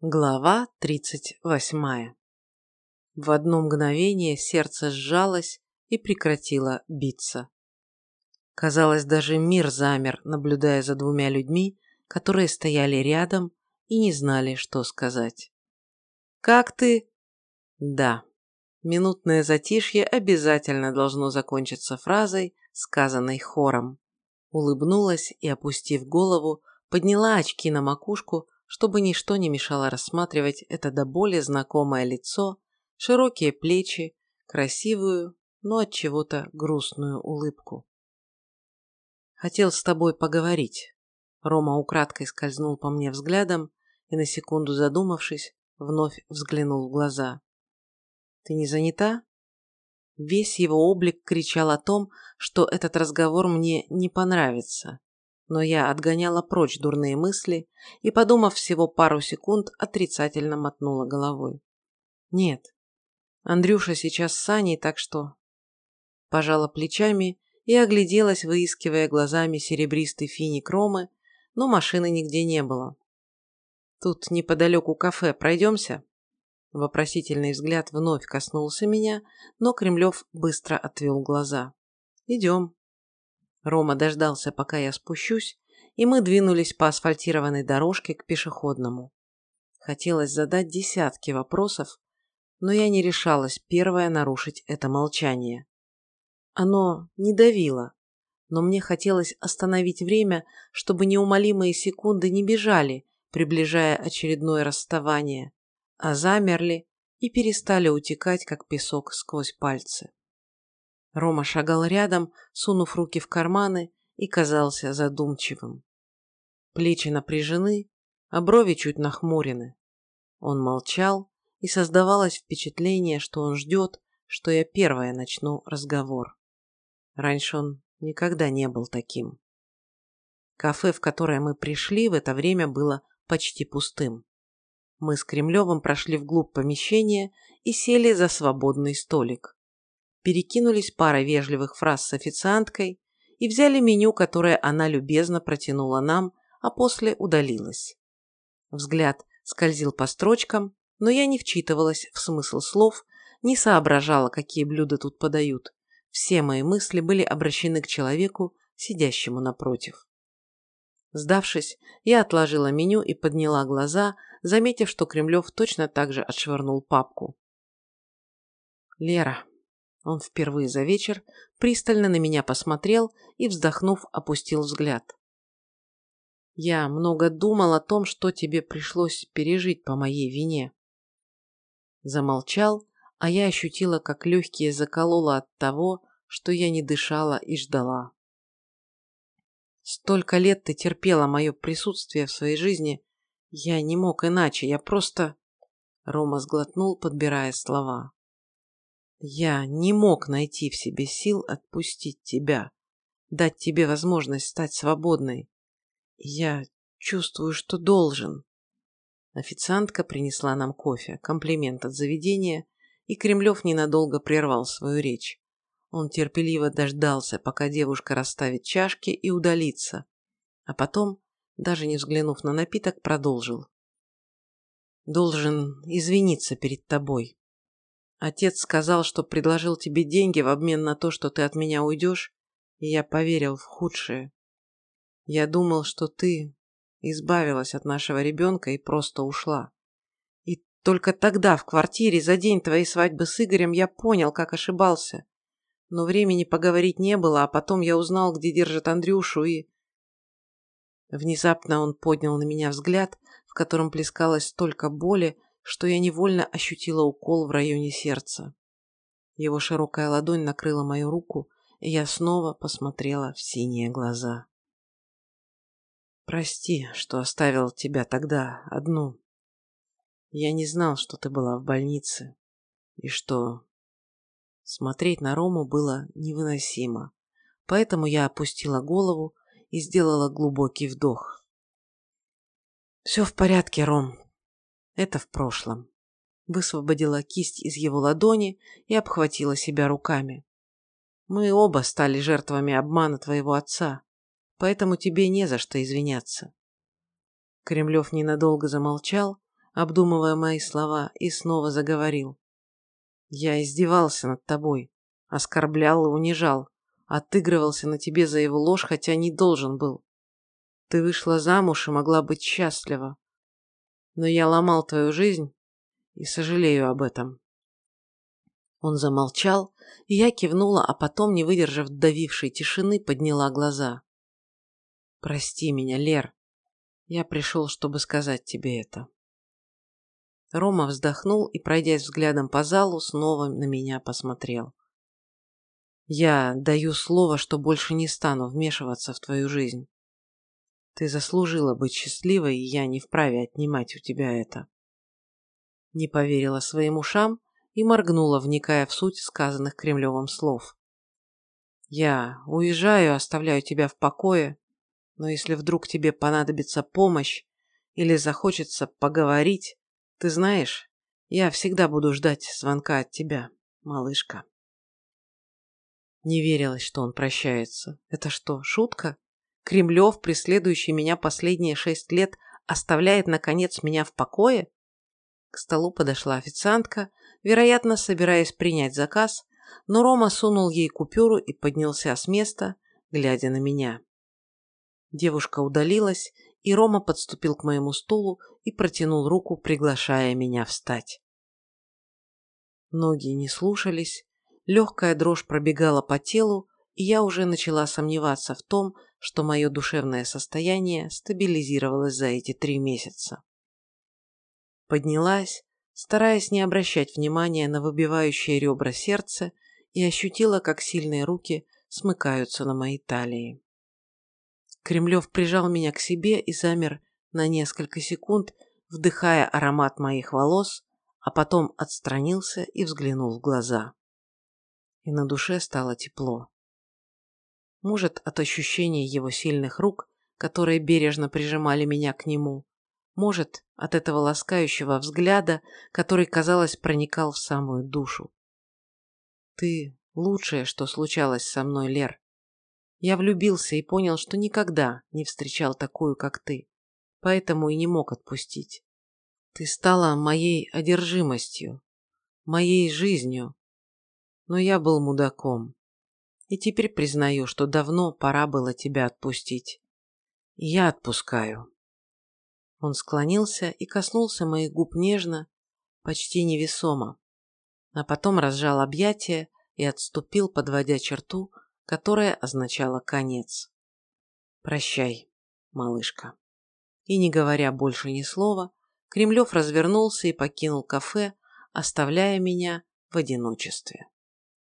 Глава тридцать восьмая. В одно мгновение сердце сжалось и прекратило биться. Казалось, даже мир замер, наблюдая за двумя людьми, которые стояли рядом и не знали, что сказать. «Как ты?» «Да». Минутное затишье обязательно должно закончиться фразой, сказанной хором. Улыбнулась и, опустив голову, подняла очки на макушку, чтобы ничто не мешало рассматривать это до боли знакомое лицо, широкие плечи, красивую, но от чего-то грустную улыбку. Хотел с тобой поговорить. Рома украдкой скользнул по мне взглядом и на секунду задумавшись, вновь взглянул в глаза. Ты не занята? Весь его облик кричал о том, что этот разговор мне не понравится но я отгоняла прочь дурные мысли и, подумав всего пару секунд, отрицательно мотнула головой. «Нет, Андрюша сейчас с Саней, так что...» Пожала плечами и огляделась, выискивая глазами серебристый финик Ромы, но машины нигде не было. «Тут неподалеку кафе, пройдемся?» Вопросительный взгляд вновь коснулся меня, но Кремлев быстро отвел глаза. «Идем». Рома дождался, пока я спущусь, и мы двинулись по асфальтированной дорожке к пешеходному. Хотелось задать десятки вопросов, но я не решалась первая нарушить это молчание. Оно не давило, но мне хотелось остановить время, чтобы неумолимые секунды не бежали, приближая очередное расставание, а замерли и перестали утекать, как песок сквозь пальцы. Рома шагал рядом, сунув руки в карманы, и казался задумчивым. Плечи напряжены, а брови чуть нахмурены. Он молчал, и создавалось впечатление, что он ждет, что я первая начну разговор. Раньше он никогда не был таким. Кафе, в которое мы пришли, в это время было почти пустым. Мы с Кремлевым прошли вглубь помещения и сели за свободный столик перекинулись парой вежливых фраз с официанткой и взяли меню, которое она любезно протянула нам, а после удалилась. Взгляд скользил по строчкам, но я не вчитывалась в смысл слов, не соображала, какие блюда тут подают. Все мои мысли были обращены к человеку, сидящему напротив. Сдавшись, я отложила меню и подняла глаза, заметив, что Кремлев точно так же отшвырнул папку. «Лера, он впервые за вечер пристально на меня посмотрел и, вздохнув, опустил взгляд. «Я много думал о том, что тебе пришлось пережить по моей вине». Замолчал, а я ощутила, как легкие закололо от того, что я не дышала и ждала. Столько лет ты терпела мое присутствие в своей жизни. Я не мог иначе, я просто...» Рома сглотнул, подбирая слова. Я не мог найти в себе сил отпустить тебя, дать тебе возможность стать свободной. Я чувствую, что должен. Официантка принесла нам кофе, комплимент от заведения, и Кремлев ненадолго прервал свою речь. Он терпеливо дождался, пока девушка расставит чашки и удалится, а потом, даже не взглянув на напиток, продолжил. «Должен извиниться перед тобой. Отец сказал, что предложил тебе деньги в обмен на то, что ты от меня уйдешь, и я поверил в худшее. Я думал, что ты избавилась от нашего ребенка и просто ушла. И только тогда, в квартире, за день твоей свадьбы с Игорем, я понял, как ошибался. Но времени поговорить не было, а потом я узнал, где держат Андрюшу, и... Внезапно он поднял на меня взгляд, в котором плескалось столько боли, что я невольно ощутила укол в районе сердца. Его широкая ладонь накрыла мою руку, и я снова посмотрела в синие глаза. «Прости, что оставил тебя тогда одну. Я не знал, что ты была в больнице, и что...» Смотреть на Рому было невыносимо, поэтому я опустила голову и сделала глубокий вдох. «Все в порядке, Ром. Это в прошлом. Высвободила кисть из его ладони и обхватила себя руками. Мы оба стали жертвами обмана твоего отца, поэтому тебе не за что извиняться. Кремлев ненадолго замолчал, обдумывая мои слова, и снова заговорил. Я издевался над тобой, оскорблял и унижал, отыгрывался на тебе за его ложь, хотя не должен был. Ты вышла замуж и могла быть счастлива. Но я ломал твою жизнь и сожалею об этом. Он замолчал, и я кивнула, а потом, не выдержав давившей тишины, подняла глаза. «Прости меня, Лер. Я пришел, чтобы сказать тебе это». Рома вздохнул и, пройдясь взглядом по залу, снова на меня посмотрел. «Я даю слово, что больше не стану вмешиваться в твою жизнь. Ты заслужила быть счастливой, и я не вправе отнимать у тебя это». Не поверила своим ушам и моргнула, вникая в суть сказанных Кремлевым слов. «Я уезжаю, оставляю тебя в покое, но если вдруг тебе понадобится помощь или захочется поговорить, ты знаешь, я всегда буду ждать звонка от тебя, малышка». Не верилось, что он прощается. Это что, шутка? Кремлев, преследующий меня последние шесть лет, оставляет, наконец, меня в покое? К столу подошла официантка, вероятно, собираясь принять заказ, но Рома сунул ей купюру и поднялся с места, глядя на меня. Девушка удалилась, и Рома подступил к моему стулу и протянул руку, приглашая меня встать. Ноги не слушались, легкая дрожь пробегала по телу, и я уже начала сомневаться в том, что мое душевное состояние стабилизировалось за эти три месяца. Поднялась, стараясь не обращать внимания на выбивающее ребра сердце, и ощутила, как сильные руки смыкаются на моей талии. Кремлев прижал меня к себе и замер на несколько секунд, вдыхая аромат моих волос, а потом отстранился и взглянул в глаза. И на душе стало тепло. Может, от ощущения его сильных рук, которые бережно прижимали меня к нему, может, от этого ласкающего взгляда, который, казалось, проникал в самую душу. Ты лучшее, что случалось со мной, Лер. Я влюбился и понял, что никогда не встречал такую, как ты, поэтому и не мог отпустить. Ты стала моей одержимостью, моей жизнью, но я был мудаком. И теперь признаю, что давно пора было тебя отпустить. я отпускаю. Он склонился и коснулся моих губ нежно, почти невесомо, а потом разжал объятия и отступил, подводя черту, которая означала конец. «Прощай, малышка». И не говоря больше ни слова, Кремлев развернулся и покинул кафе, оставляя меня в одиночестве.